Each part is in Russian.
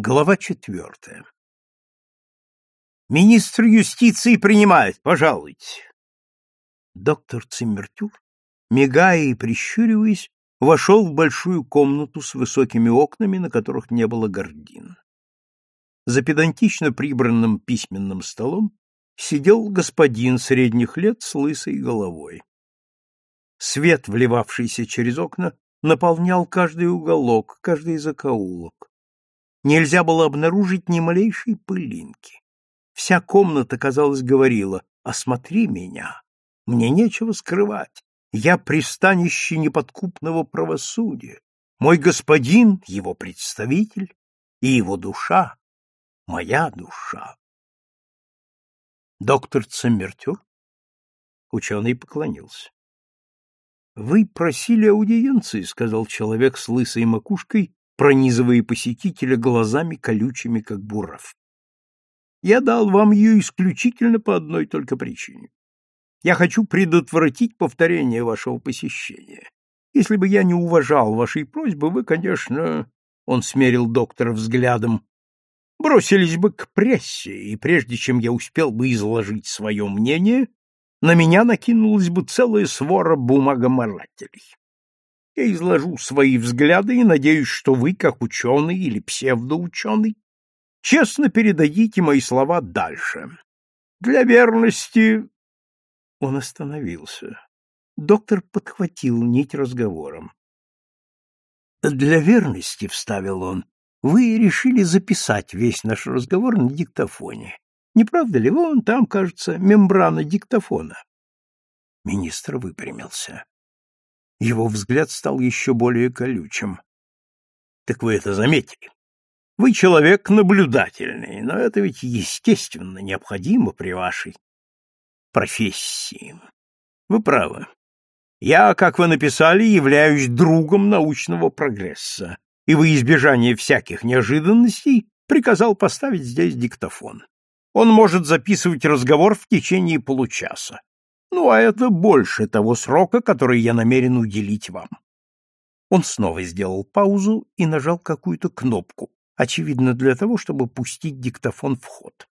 Глава четвертая. Министр юстиции принимает, пожалуйте. Доктор Циммертюр, мигая и прищуриваясь, вошел в большую комнату с высокими окнами, на которых не было гардин. За педантично прибранным письменным столом сидел господин средних лет с лысой головой. Свет, вливавшийся через окна, наполнял каждый уголок, каждый закоулок. Нельзя было обнаружить ни малейшей пылинки. Вся комната, казалось, говорила «Осмотри меня, мне нечего скрывать, я пристанище неподкупного правосудия, мой господин — его представитель, и его душа — моя душа». Доктор Цеммертюр? Ученый поклонился. «Вы просили аудиенции», — сказал человек с лысой макушкой, пронизывая посетителя глазами колючими, как буров. «Я дал вам ее исключительно по одной только причине. Я хочу предотвратить повторение вашего посещения. Если бы я не уважал вашей просьбы, вы, конечно...» Он смерил доктора взглядом. «Бросились бы к прессе, и прежде чем я успел бы изложить свое мнение, на меня накинулась бы целая свора бумагоморателей. Я изложу свои взгляды и надеюсь, что вы, как ученый или псевдоученый, честно передадите мои слова дальше. Для верности...» Он остановился. Доктор подхватил нить разговором. «Для верности, — вставил он, — вы решили записать весь наш разговор на диктофоне. Не правда ли? Вон там, кажется, мембрана диктофона. Министр выпрямился. Его взгляд стал еще более колючим. Так вы это заметили? Вы человек наблюдательный, но это ведь естественно необходимо при вашей профессии. Вы правы. Я, как вы написали, являюсь другом научного прогресса, и во избежание всяких неожиданностей приказал поставить здесь диктофон. Он может записывать разговор в течение получаса. Ну, а это больше того срока, который я намерен уделить вам. Он снова сделал паузу и нажал какую-то кнопку, очевидно для того, чтобы пустить диктофон в ход.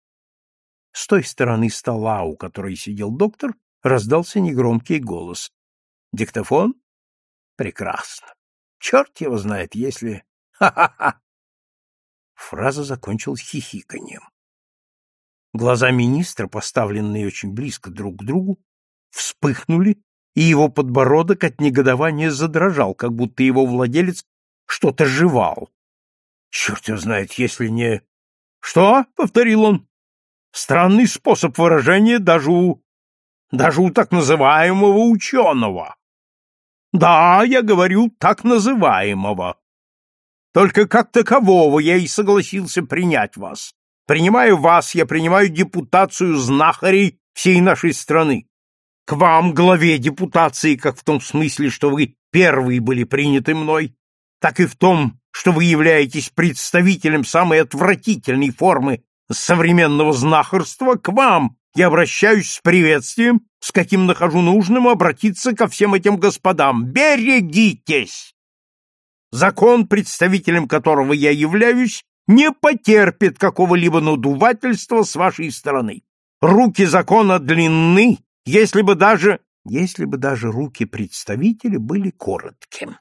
С той стороны стола, у которой сидел доктор, раздался негромкий голос. «Диктофон? Прекрасно. Черт его знает, если... Ха-ха-ха!» Фраза закончилась хихиканьем. Глаза министра, поставленные очень близко друг к другу, вспыхнули, и его подбородок от негодования задрожал, как будто его владелец что-то жевал. Черт его знает, если не... — Что? — повторил он. — Странный способ выражения даже у... даже у так называемого ученого. Да, я говорю так называемого. Только как такового я и согласился принять вас. Принимаю вас, я принимаю депутацию знахарей всей нашей страны. К вам, главе депутации, как в том смысле, что вы первые были приняты мной, так и в том, что вы являетесь представителем самой отвратительной формы современного знахарства, к вам я обращаюсь с приветствием, с каким нахожу нужным обратиться ко всем этим господам. Берегитесь! Закон, представителем которого я являюсь, не потерпит какого-либо надувательства с вашей стороны. Руки закона длинны, если бы даже... если бы даже руки представителя были коротким,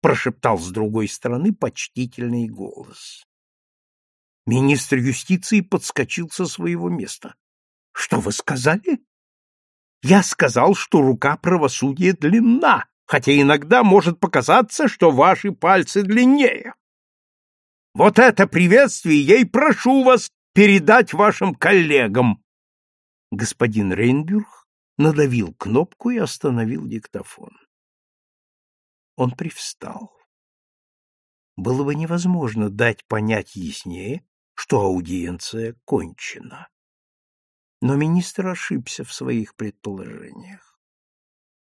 прошептал с другой стороны почтительный голос. Министр юстиции подскочил со своего места. Что вы сказали? Я сказал, что рука правосудия длинна, хотя иногда может показаться, что ваши пальцы длиннее. Вот это приветствие я и прошу вас передать вашим коллегам. Господин Рейнбюрг надавил кнопку и остановил диктофон. Он привстал. Было бы невозможно дать понять яснее, что аудиенция кончена. Но министр ошибся в своих предположениях.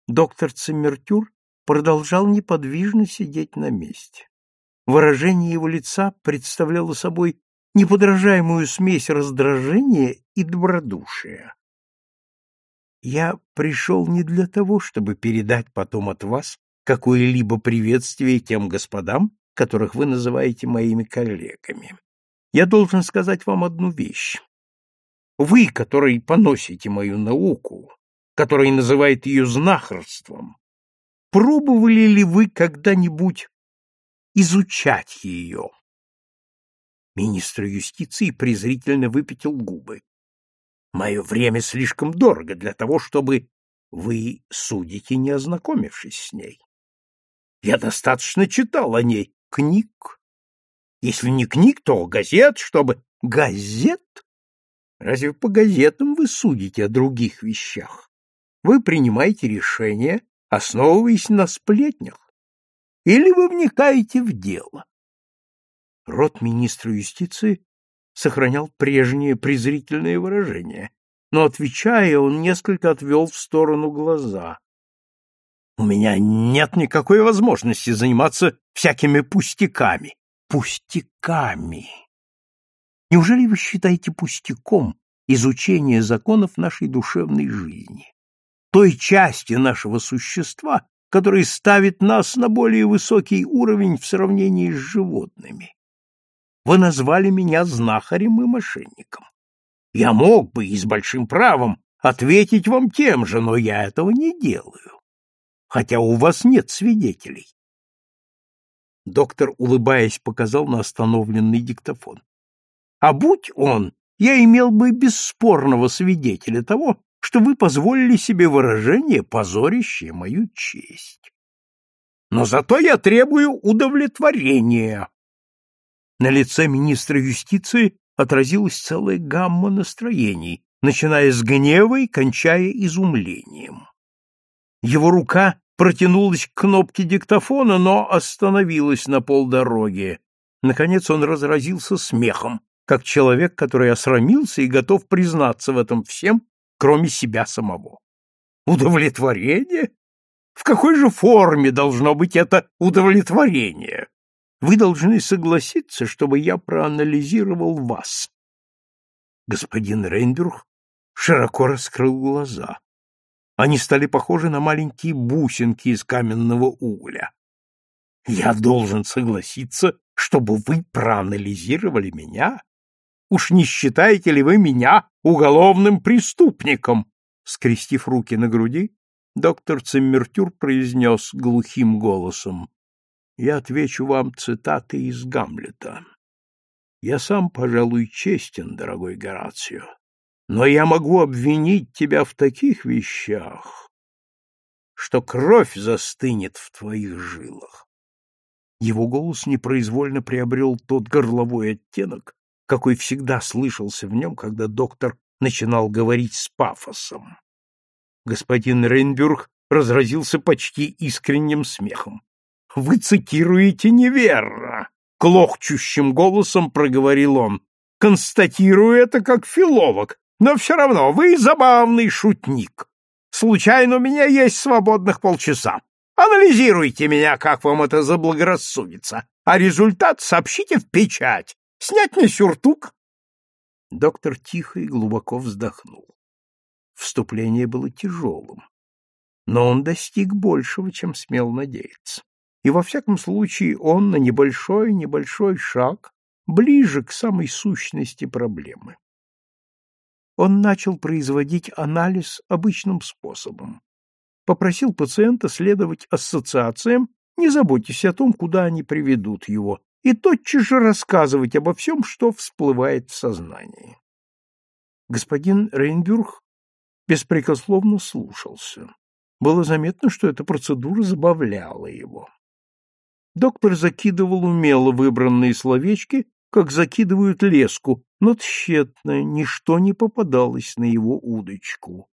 Доктор Циммертюр продолжал неподвижно сидеть на месте. Выражение его лица представляло собой неподражаемую смесь раздражения и добродушия. «Я пришел не для того, чтобы передать потом от вас какое-либо приветствие тем господам, которых вы называете моими коллегами. Я должен сказать вам одну вещь. Вы, который поносите мою науку, который называет ее знахарством, пробовали ли вы когда-нибудь изучать ее? Министр юстиции презрительно выпятил губы. Мое время слишком дорого для того, чтобы вы судите, не ознакомившись с ней. Я достаточно читал о ней книг. Если не книг, то газет, чтобы... Газет? Разве по газетам вы судите о других вещах? Вы принимаете решения, основываясь на сплетнях? Или вы вникаете в дело? Рот министра юстиции сохранял прежнее презрительное выражение, но, отвечая, он несколько отвел в сторону глаза. «У меня нет никакой возможности заниматься всякими пустяками». «Пустяками!» Неужели вы считаете пустяком изучение законов нашей душевной жизни, той части нашего существа, которая ставит нас на более высокий уровень в сравнении с животными? Вы назвали меня знахарем и мошенником. Я мог бы и с большим правом ответить вам тем же, но я этого не делаю, хотя у вас нет свидетелей. Доктор, улыбаясь, показал на остановленный диктофон. А будь он, я имел бы бесспорного свидетеля того, что вы позволили себе выражение, позорящее мою честь. Но зато я требую удовлетворения. На лице министра юстиции отразилась целая гамма настроений, начиная с гнева и кончая изумлением. Его рука протянулась к кнопке диктофона, но остановилась на полдороги. Наконец он разразился смехом, как человек, который осрамился и готов признаться в этом всем, кроме себя самого. Удовлетворение? В какой же форме должно быть это удовлетворение? Вы должны согласиться, чтобы я проанализировал вас. Господин Рейнбюрг широко раскрыл глаза. Они стали похожи на маленькие бусинки из каменного угля. Я должен согласиться, чтобы вы проанализировали меня? Уж не считаете ли вы меня уголовным преступником? Скрестив руки на груди, доктор Циммертюр произнес глухим голосом я отвечу вам цитаты из Гамлета. Я сам, пожалуй, честен, дорогой Горацио, но я могу обвинить тебя в таких вещах, что кровь застынет в твоих жилах. Его голос непроизвольно приобрел тот горловой оттенок, какой всегда слышался в нем, когда доктор начинал говорить с пафосом. Господин Рейнбюрг разразился почти искренним смехом. Вы цитируете неверно, клохчущим голосом проговорил он. Констатирую это как филолог, но все равно вы забавный шутник. Случайно у меня есть свободных полчаса. Анализируйте меня, как вам это заблагорассудится, а результат сообщите в печать. Снять мне сюртук. Доктор тихо и глубоко вздохнул. Вступление было тяжелым, но он достиг большего, чем смел надеяться и во всяком случае он на небольшой-небольшой шаг ближе к самой сущности проблемы. Он начал производить анализ обычным способом. Попросил пациента следовать ассоциациям, не заботясь о том, куда они приведут его, и тотчас же рассказывать обо всем, что всплывает в сознании. Господин Рейнбюрг беспрекословно слушался. Было заметно, что эта процедура забавляла его. Доктор закидывал умело выбранные словечки, как закидывают леску, но тщетно, ничто не попадалось на его удочку.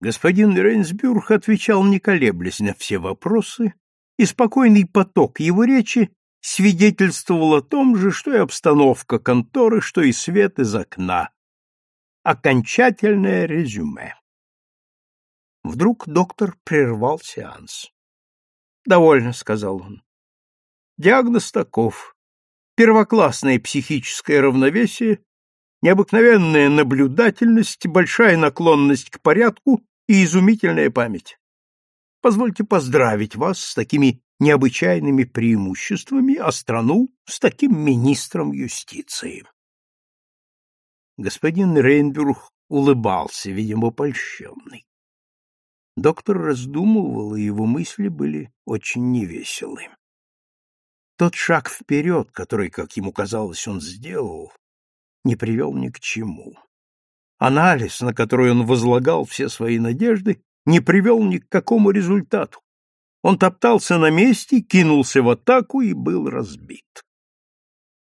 Господин Рейнсбюрг отвечал, не колеблясь на все вопросы, и спокойный поток его речи свидетельствовал о том же, что и обстановка конторы, что и свет из окна. Окончательное резюме. Вдруг доктор прервал сеанс. «Довольно», — сказал он. Диагноз таков. Первоклассное психическое равновесие, необыкновенная наблюдательность, большая наклонность к порядку и изумительная память. Позвольте поздравить вас с такими необычайными преимуществами, а страну с таким министром юстиции. Господин Рейнбюрг улыбался, видимо, польщенный. Доктор раздумывал, и его мысли были очень невеселы. Тот шаг вперед, который, как ему казалось, он сделал, не привел ни к чему. Анализ, на который он возлагал все свои надежды, не привел ни к какому результату. Он топтался на месте, кинулся в атаку и был разбит.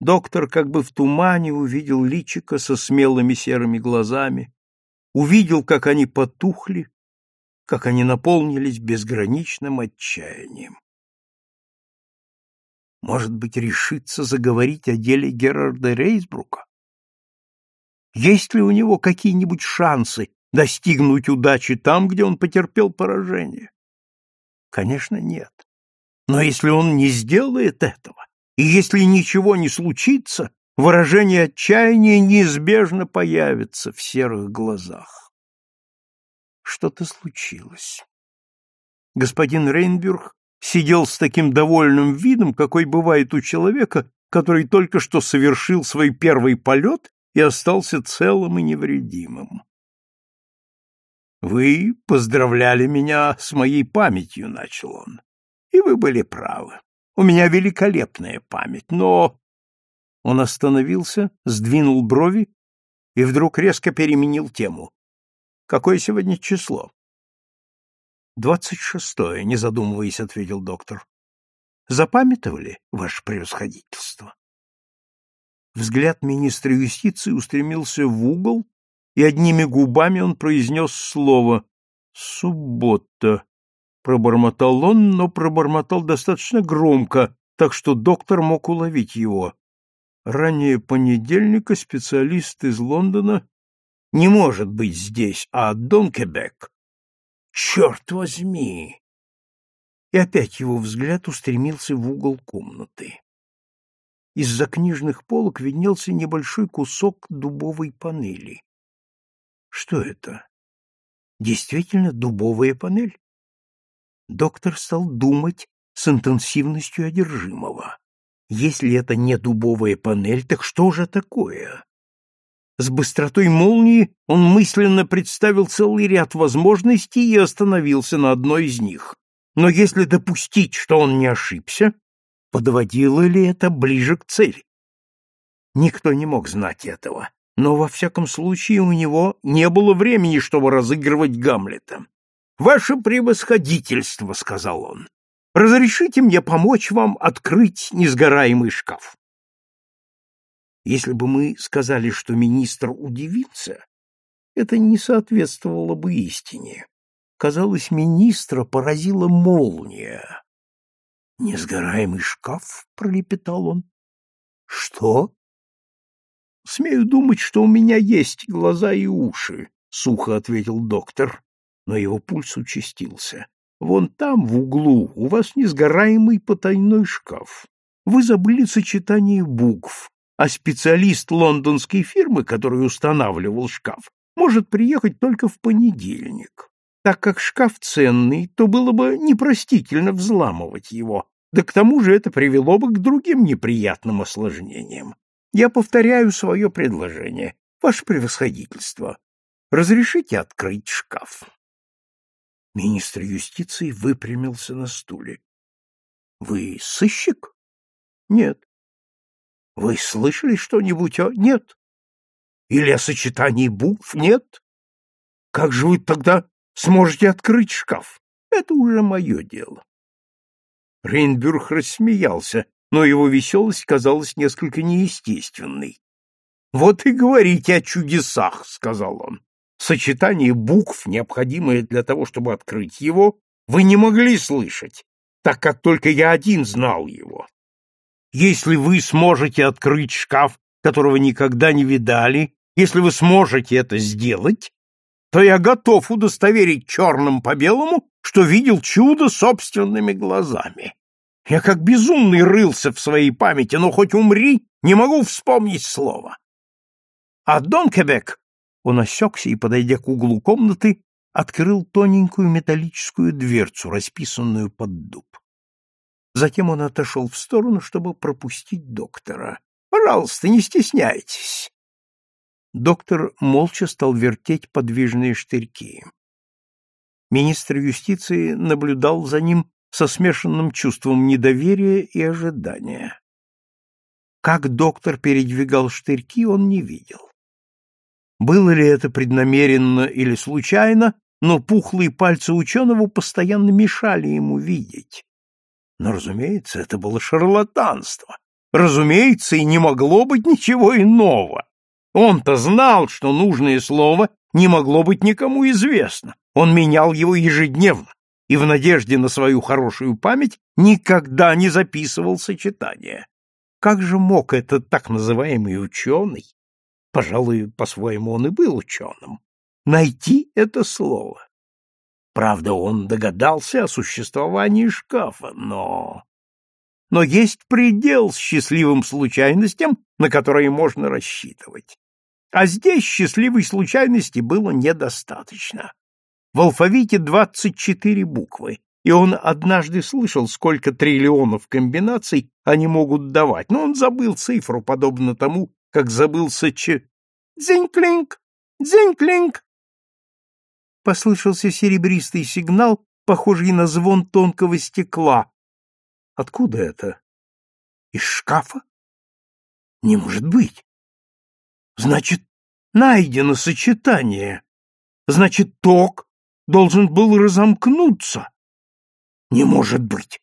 Доктор как бы в тумане увидел личика со смелыми серыми глазами, увидел, как они потухли, как они наполнились безграничным отчаянием. Может быть, решиться заговорить о деле Герарда Рейсбрука? Есть ли у него какие-нибудь шансы достигнуть удачи там, где он потерпел поражение? Конечно, нет. Но если он не сделает этого, и если ничего не случится, выражение отчаяния неизбежно появится в серых глазах. Что-то случилось. Господин Рейнбюрг сидел с таким довольным видом, какой бывает у человека, который только что совершил свой первый полет и остался целым и невредимым. «Вы поздравляли меня с моей памятью», — начал он. «И вы были правы. У меня великолепная память, но...» Он остановился, сдвинул брови и вдруг резко переменил тему. «Какое сегодня число?» «Двадцать шестое», — не задумываясь, ответил доктор. «Запамятовали, ваше превосходительство?» Взгляд министра юстиции устремился в угол, и одними губами он произнес слово «суббота». Пробормотал он, но пробормотал достаточно громко, так что доктор мог уловить его. Ранее понедельника специалист из Лондона не может быть здесь, а Донкебек. Черт возьми! И опять его взгляд устремился в угол комнаты. Из-за книжных полок виднелся небольшой кусок дубовой панели. Что это? Действительно дубовая панель? Доктор стал думать с интенсивностью одержимого. Если это не дубовая панель, так что же такое? С быстротой молнии он мысленно представил целый ряд возможностей и остановился на одной из них. Но если допустить, что он не ошибся, Подводило ли это ближе к цели? Никто не мог знать этого, но во всяком случае у него не было времени, чтобы разыгрывать Гамлета. «Ваше превосходительство», — сказал он, — «разрешите мне помочь вам открыть несгораемый шкаф». Если бы мы сказали, что министр удивится, это не соответствовало бы истине. Казалось, министра поразила молния. Несгораемый шкаф, пролепетал он. Что? Смею думать, что у меня есть глаза и уши, сухо ответил доктор, но его пульс участился. Вон там, в углу, у вас несгораемый потайной шкаф. Вы забыли сочетание букв, а специалист лондонской фирмы, который устанавливал шкаф, может приехать только в понедельник. Так как шкаф ценный, то было бы непростительно взламывать его, да к тому же это привело бы к другим неприятным осложнениям. Я повторяю свое предложение. Ваше превосходительство, разрешите открыть шкаф? Министр юстиции выпрямился на стуле. — Вы сыщик? — Нет. — Вы слышали что-нибудь о... — Нет. — Или о сочетании букв? — Нет. — Как же вы тогда сможете открыть шкаф. Это уже мое дело. Рейнбюрг рассмеялся, но его веселость казалась несколько неестественной. «Вот и говорите о чудесах», — сказал он. «Сочетание букв, необходимое для того, чтобы открыть его, вы не могли слышать, так как только я один знал его. Если вы сможете открыть шкаф, которого никогда не видали, если вы сможете это сделать, то я готов удостоверить черным по белому, что видел чудо собственными глазами. Я как безумный рылся в своей памяти, но хоть умри, не могу вспомнить слова. А Дон Кебек, он осекся и, подойдя к углу комнаты, открыл тоненькую металлическую дверцу, расписанную под дуб. Затем он отошел в сторону, чтобы пропустить доктора. «Пожалуйста, не стесняйтесь». Доктор молча стал вертеть подвижные штырьки. Министр юстиции наблюдал за ним со смешанным чувством недоверия и ожидания. Как доктор передвигал штырьки, он не видел. Было ли это преднамеренно или случайно, но пухлые пальцы ученого постоянно мешали ему видеть. Но, разумеется, это было шарлатанство. Разумеется, и не могло быть ничего иного. Он-то знал, что нужное слово не могло быть никому известно. Он менял его ежедневно и в надежде на свою хорошую память никогда не записывал сочетания. Как же мог этот так называемый ученый, пожалуй, по-своему он и был ученым, найти это слово? Правда, он догадался о существовании шкафа, но... Но есть предел счастливым случайностям, на которые можно рассчитывать. А здесь счастливой случайности было недостаточно. В алфавите 24 буквы, и он однажды слышал, сколько триллионов комбинаций они могут давать, но он забыл цифру, подобно тому, как забылся че... «Дзинь-клинк! Дзинь-клинк!» Послышался серебристый сигнал, похожий на звон тонкого стекла. Откуда это? Из шкафа? Не может быть. Значит, найдено сочетание. Значит, ток должен был разомкнуться. Не может быть.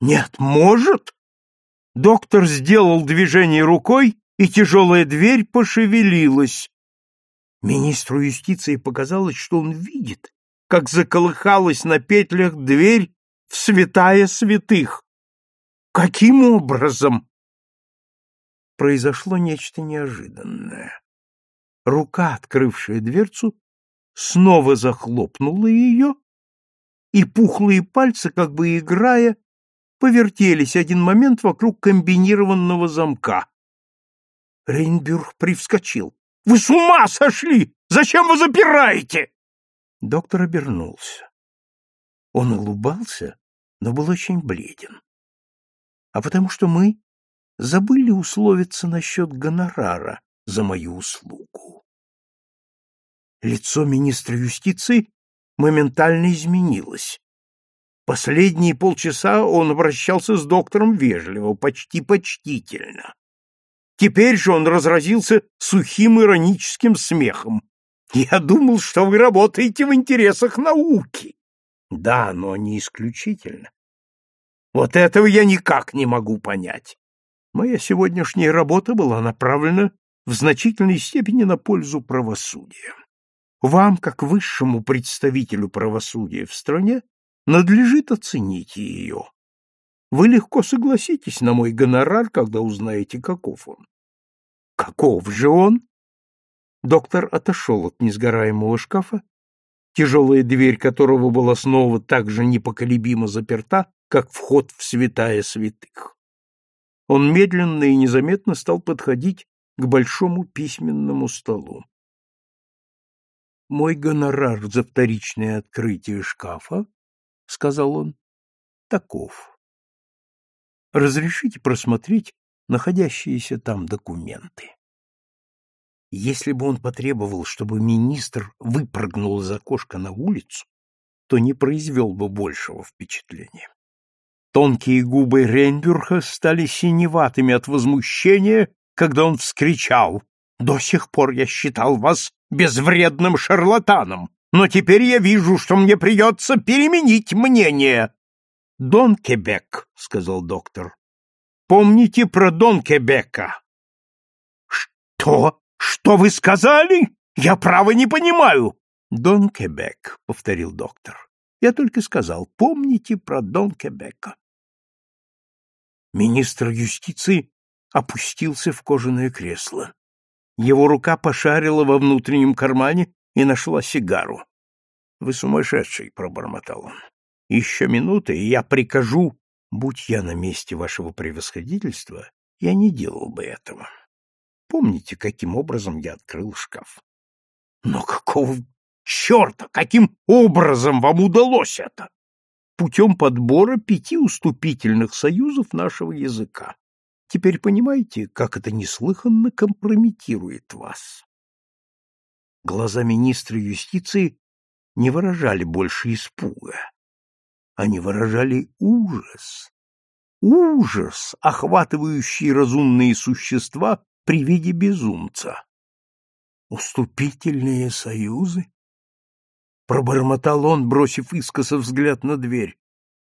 Нет, может. Доктор сделал движение рукой, и тяжелая дверь пошевелилась. Министру юстиции показалось, что он видит, как заколыхалась на петлях дверь в святая святых. Каким образом? Произошло нечто неожиданное. Рука, открывшая дверцу, снова захлопнула ее, и пухлые пальцы, как бы играя, повертелись один момент вокруг комбинированного замка. Рейнбюрг привскочил. — Вы с ума сошли! Зачем вы запираете? Доктор обернулся. Он улыбался, но был очень бледен. А потому что мы забыли условиться насчет гонорара за мою услугу. Лицо министра юстиции моментально изменилось. Последние полчаса он обращался с доктором вежливо, почти почтительно. Теперь же он разразился сухим ироническим смехом. «Я думал, что вы работаете в интересах науки». «Да, но не исключительно. Вот этого я никак не могу понять. Моя сегодняшняя работа была направлена в значительной степени на пользу правосудия. Вам, как высшему представителю правосудия в стране, надлежит оценить ее. Вы легко согласитесь на мой гонорар, когда узнаете, каков он. Каков же он? Доктор отошел от несгораемого шкафа, тяжелая дверь которого была снова так же непоколебимо заперта, как вход в святая святых. Он медленно и незаметно стал подходить к большому письменному столу. Мой гонорар за вторичное открытие шкафа, — сказал он, — таков. Разрешите просмотреть находящиеся там документы. Если бы он потребовал, чтобы министр выпрыгнул из окошка на улицу, то не произвел бы большего впечатления. Тонкие губы Рейнбюрха стали синеватыми от возмущения, когда он вскричал «До сих пор я считал вас безвредным шарлатаном, но теперь я вижу, что мне придется переменить мнение. — Дон Кебек, — сказал доктор. — Помните про Дон Кебека? — Что? Что вы сказали? Я право не понимаю. — Дон Кебек, — повторил доктор. — Я только сказал, помните про Дон Кебека. Министр юстиции опустился в кожаное кресло. Его рука пошарила во внутреннем кармане и нашла сигару. — Вы сумасшедший, — пробормотал он. — Еще минуты, и я прикажу, будь я на месте вашего превосходительства, я не делал бы этого. Помните, каким образом я открыл шкаф? Но какого черта, каким образом вам удалось это? путем подбора пяти уступительных союзов нашего языка. Теперь понимаете, как это неслыханно компрометирует вас? Глаза министра юстиции не выражали больше испуга. Они выражали ужас. Ужас, охватывающий разумные существа при виде безумца. Уступительные союзы? Пробормотал он, бросив искоса взгляд на дверь.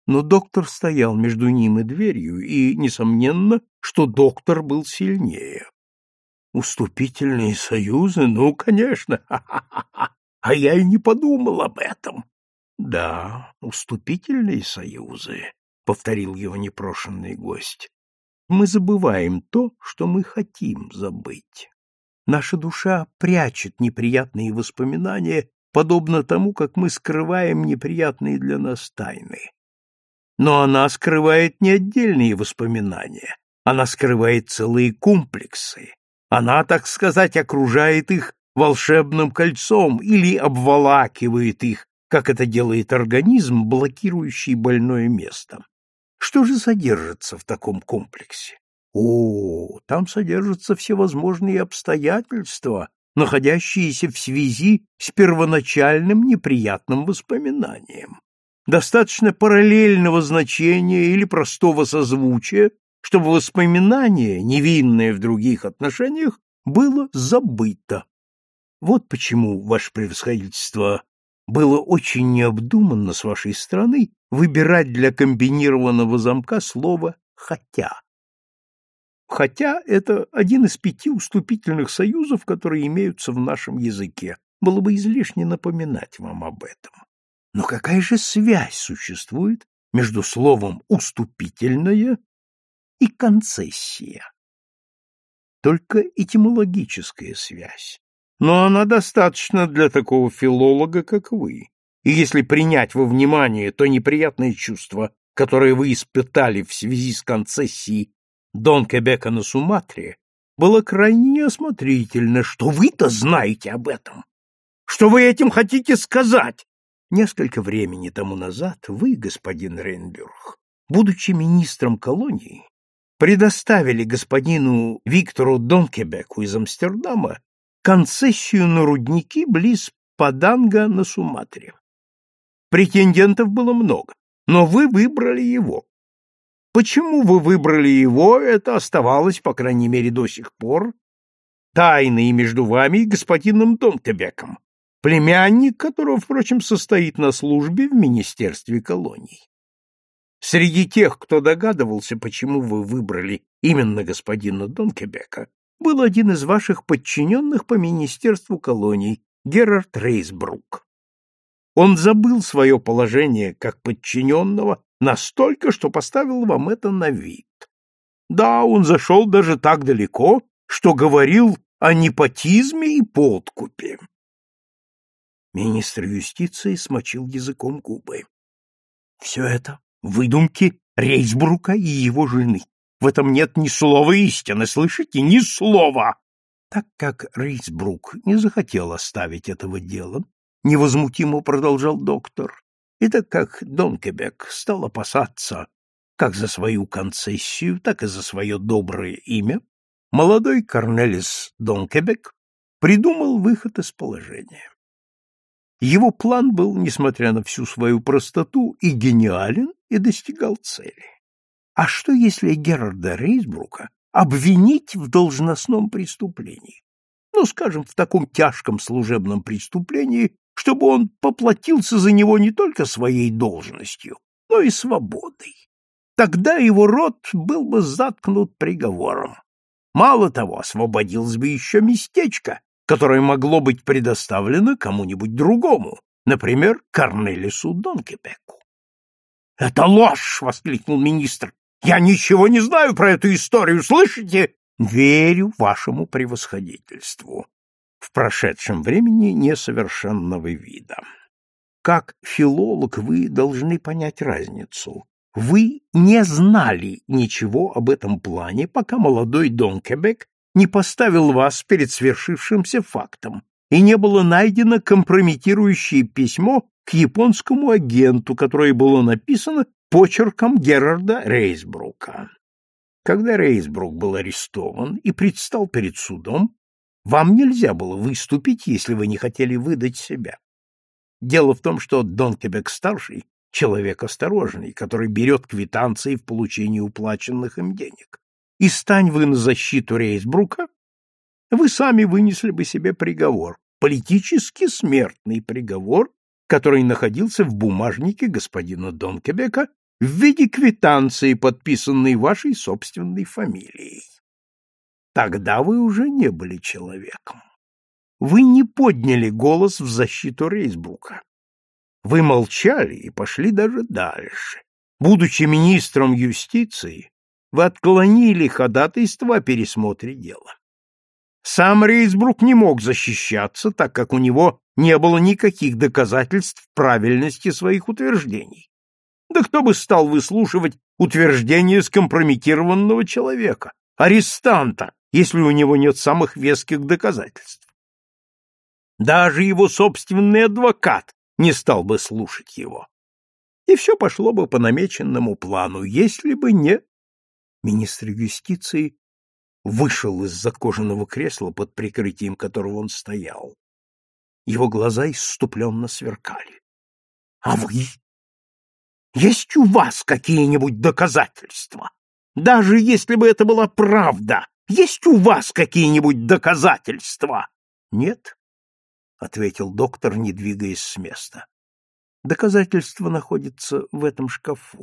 Но доктор стоял между ним и дверью, и, несомненно, что доктор был сильнее. Уступительные союзы? Ну, конечно. А я и не подумал об этом. Да, уступительные союзы, повторил его непрошенный гость. Мы забываем то, что мы хотим забыть. Наша душа прячет неприятные воспоминания, подобно тому, как мы скрываем неприятные для нас тайны. Но она скрывает не отдельные воспоминания, она скрывает целые комплексы. Она, так сказать, окружает их волшебным кольцом или обволакивает их, как это делает организм, блокирующий больное место. Что же содержится в таком комплексе? О, там содержатся всевозможные обстоятельства, находящиеся в связи с первоначальным неприятным воспоминанием. Достаточно параллельного значения или простого созвучия, чтобы воспоминание, невинное в других отношениях, было забыто. Вот почему, ваше превосходительство, было очень необдуманно с вашей стороны выбирать для комбинированного замка слово «хотя». Хотя это один из пяти уступительных союзов, которые имеются в нашем языке. Было бы излишне напоминать вам об этом. Но какая же связь существует между словом «уступительное» и «концессия»? Только этимологическая связь. Но она достаточна для такого филолога, как вы. И если принять во внимание то неприятное чувство, которое вы испытали в связи с концессией Дон Кебека на Суматре, было крайне неосмотрительно, что вы-то знаете об этом. Что вы этим хотите сказать? Несколько времени тому назад вы, господин Рейнбюрг, будучи министром колонии, предоставили господину Виктору Донкебеку из Амстердама концессию на рудники близ Паданга на Суматре. Претендентов было много, но вы выбрали его. Почему вы выбрали его, это оставалось, по крайней мере, до сих пор, тайной между вами и господином Донкебеком, племянник которого, впрочем, состоит на службе в Министерстве колоний. Среди тех, кто догадывался, почему вы выбрали именно господина Донкебека, был один из ваших подчиненных по Министерству колоний, Герард Рейсбрук. Он забыл свое положение как подчиненного настолько, что поставил вам это на вид. Да, он зашел даже так далеко, что говорил о непотизме и подкупе. Министр юстиции смочил языком губы. Все это выдумки Рейсбрука и его жены. В этом нет ни слова истины, слышите? Ни слова! Так как Рейсбрук не захотел оставить этого дела, невозмутимо продолжал доктор, и так как Донкебек стал опасаться как за свою концессию, так и за свое доброе имя, молодой Корнелис Донкебек придумал выход из положения. Его план был, несмотря на всю свою простоту, и гениален, и достигал цели. А что, если Герарда Рейсбрука обвинить в должностном преступлении? Ну, скажем, в таком тяжком служебном преступлении, чтобы он поплатился за него не только своей должностью, но и свободой. Тогда его рот был бы заткнут приговором. Мало того, освободилось бы еще местечко, которое могло быть предоставлено кому-нибудь другому, например, Корнелису Донкепеку. — Это ложь! — воскликнул министр. — Я ничего не знаю про эту историю, слышите? — Верю вашему превосходительству, в прошедшем времени несовершенного вида. Как филолог вы должны понять разницу. Вы не знали ничего об этом плане, пока молодой Дон Кебек не поставил вас перед свершившимся фактом, и не было найдено компрометирующее письмо к японскому агенту, которое было написано почерком Герарда Рейсбрука. Когда Рейсбрук был арестован и предстал перед судом, вам нельзя было выступить, если вы не хотели выдать себя. Дело в том, что Дон Кебек-старший — человек осторожный, который берет квитанции в получении уплаченных им денег. И стань вы на защиту Рейсбрука, вы сами вынесли бы себе приговор, политически смертный приговор, который находился в бумажнике господина Донкебека в виде квитанции, подписанной вашей собственной фамилией. Тогда вы уже не были человеком. Вы не подняли голос в защиту Рейсбрука. Вы молчали и пошли даже дальше. Будучи министром юстиции, вы отклонили ходатайство о пересмотре дела. Сам Рейсбрук не мог защищаться, так как у него не было никаких доказательств правильности своих утверждений. Да кто бы стал выслушивать утверждения скомпрометированного человека, арестанта, если у него нет самых веских доказательств? Даже его собственный адвокат не стал бы слушать его. И все пошло бы по намеченному плану, если бы не... Министр юстиции вышел из-за кожаного кресла, под прикрытием которого он стоял. Его глаза исступленно сверкали. — А вы? Есть у вас какие-нибудь доказательства? Даже если бы это была правда, есть у вас какие-нибудь доказательства? — Нет, — ответил доктор, не двигаясь с места. — Доказательства находятся в этом шкафу.